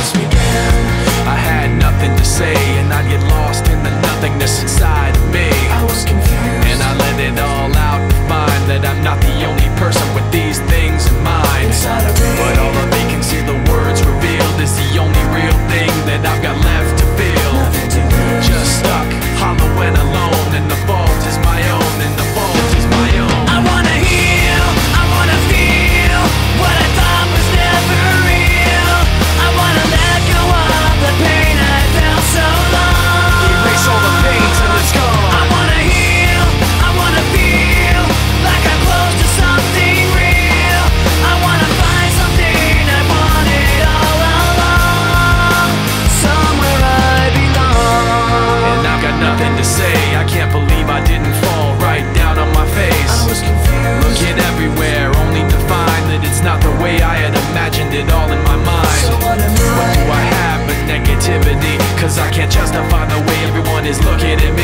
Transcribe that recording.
once began. I had nothing to say, and I'd get lost in the nothingness inside of me. to say. I can't believe I didn't fall right down on my face. I was confused. Looking everywhere only to find that it's not the way I had imagined it all in my mind. So what, what do I have but negativity? Cause I can't justify the way everyone is looking at me.